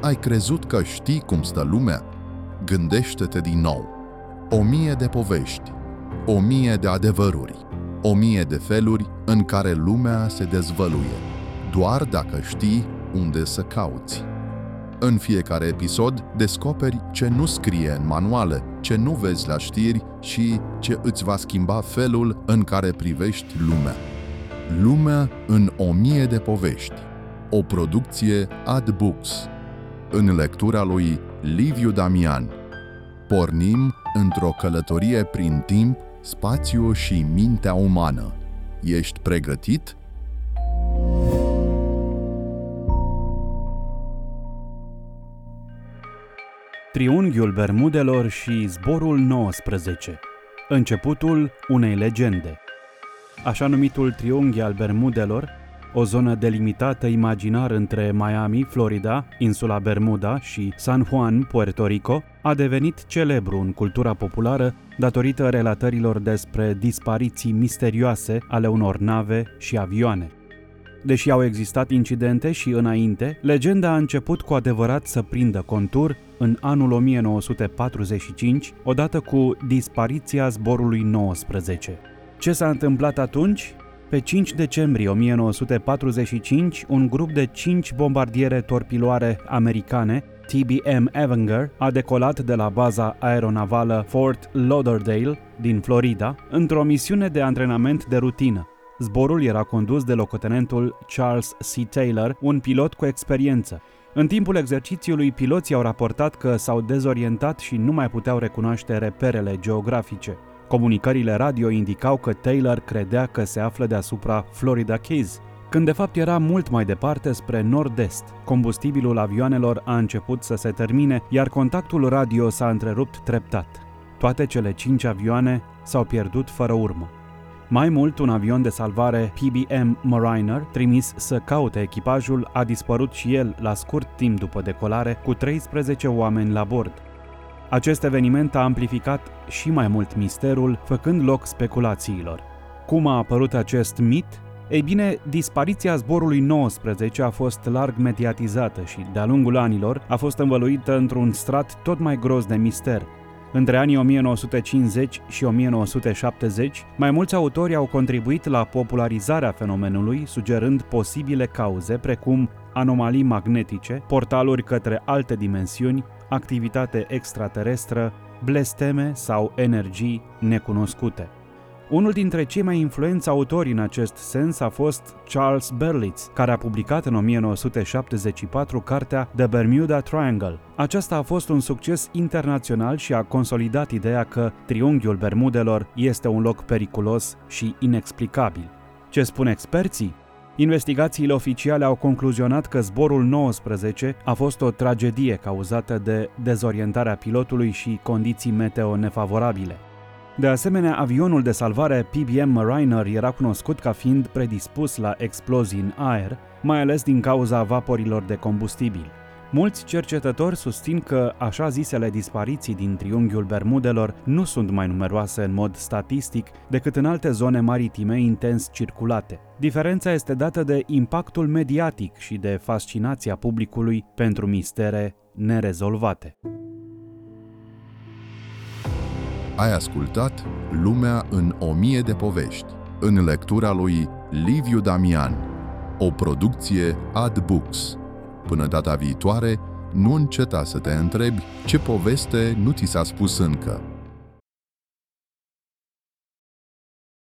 Ai crezut că știi cum stă lumea? Gândește-te din nou. O mie de povești, o mie de adevăruri, o mie de feluri în care lumea se dezvăluie, doar dacă știi unde să cauți. În fiecare episod descoperi ce nu scrie în manuale, ce nu vezi la știri și ce îți va schimba felul în care privești lumea. Lumea în o mie de povești. O producție Ad Books. În lectura lui Liviu Damian. Pornim într-o călătorie prin timp, spațiu și mintea umană. Ești pregătit? Triunghiul Bermudelor și zborul 19. Începutul unei legende. Așa numitul triunghi al Bermudelor, o zonă delimitată imaginar între Miami, Florida, insula Bermuda și San Juan, Puerto Rico, a devenit celebru în cultura populară datorită relatărilor despre dispariții misterioase ale unor nave și avioane. Deși au existat incidente și înainte, legenda a început cu adevărat să prindă contur în anul 1945, odată cu dispariția zborului 19. Ce s-a întâmplat atunci? Pe 5 decembrie 1945, un grup de 5 bombardiere torpiloare americane, TBM Avenger, a decolat de la baza aeronavală Fort Lauderdale din Florida într-o misiune de antrenament de rutină. Zborul era condus de locotenentul Charles C. Taylor, un pilot cu experiență. În timpul exercițiului, piloții au raportat că s-au dezorientat și nu mai puteau recunoaște reperele geografice. Comunicările radio indicau că Taylor credea că se află deasupra Florida Keys, când de fapt era mult mai departe spre nord-est. Combustibilul avioanelor a început să se termine, iar contactul radio s-a întrerupt treptat. Toate cele cinci avioane s-au pierdut fără urmă. Mai mult, un avion de salvare PBM Mariner, trimis să caute echipajul, a dispărut și el la scurt timp după decolare, cu 13 oameni la bord. Acest eveniment a amplificat și mai mult misterul, făcând loc speculațiilor. Cum a apărut acest mit? Ei bine, dispariția zborului 19 a fost larg mediatizată și, de-a lungul anilor, a fost învăluită într-un strat tot mai gros de mister, între anii 1950 și 1970, mai mulți autori au contribuit la popularizarea fenomenului, sugerând posibile cauze precum anomalii magnetice, portaluri către alte dimensiuni, activitate extraterestră, blesteme sau energii necunoscute. Unul dintre cei mai influenți autori în acest sens a fost Charles Berlitz, care a publicat în 1974 cartea The Bermuda Triangle. Aceasta a fost un succes internațional și a consolidat ideea că triunghiul Bermudelor este un loc periculos și inexplicabil. Ce spun experții? Investigațiile oficiale au concluzionat că zborul 19 a fost o tragedie cauzată de dezorientarea pilotului și condiții meteo nefavorabile. De asemenea, avionul de salvare PBM Mariner era cunoscut ca fiind predispus la explozii în aer, mai ales din cauza vaporilor de combustibil. Mulți cercetători susțin că așa zisele dispariții din triunghiul Bermudelor nu sunt mai numeroase în mod statistic decât în alte zone maritime intens circulate. Diferența este dată de impactul mediatic și de fascinația publicului pentru mistere nerezolvate. Ai ascultat Lumea în o mie de povești, în lectura lui Liviu Damian, o producție Ad Books. Până data viitoare, nu înceta să te întrebi ce poveste nu ți s-a spus încă.